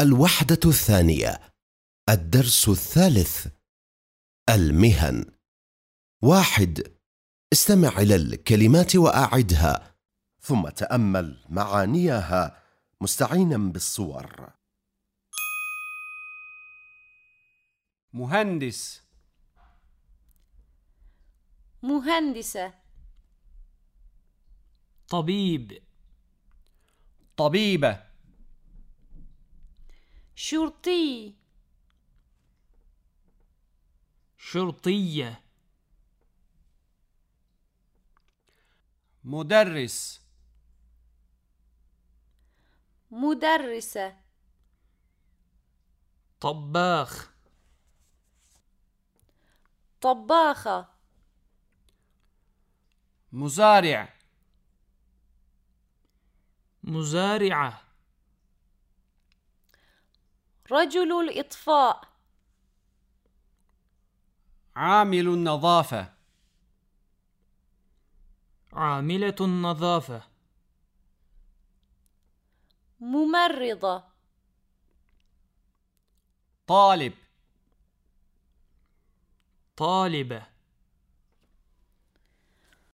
الوحدة الثانية الدرس الثالث المهن. واحد استمع إلى الكلمات وأعدها ثم تأمل معانيها مستعينا بالصور. مهندس. مهندسة. طبيب. طبيبة. شرطي. شرطية. مدرس. مدرسة. طباخ. طباخة. مزارع. مزارعة. رجل الإطفاء. عامل النظافة. عاملة النظافة. ممرضة. طالب. طالبة.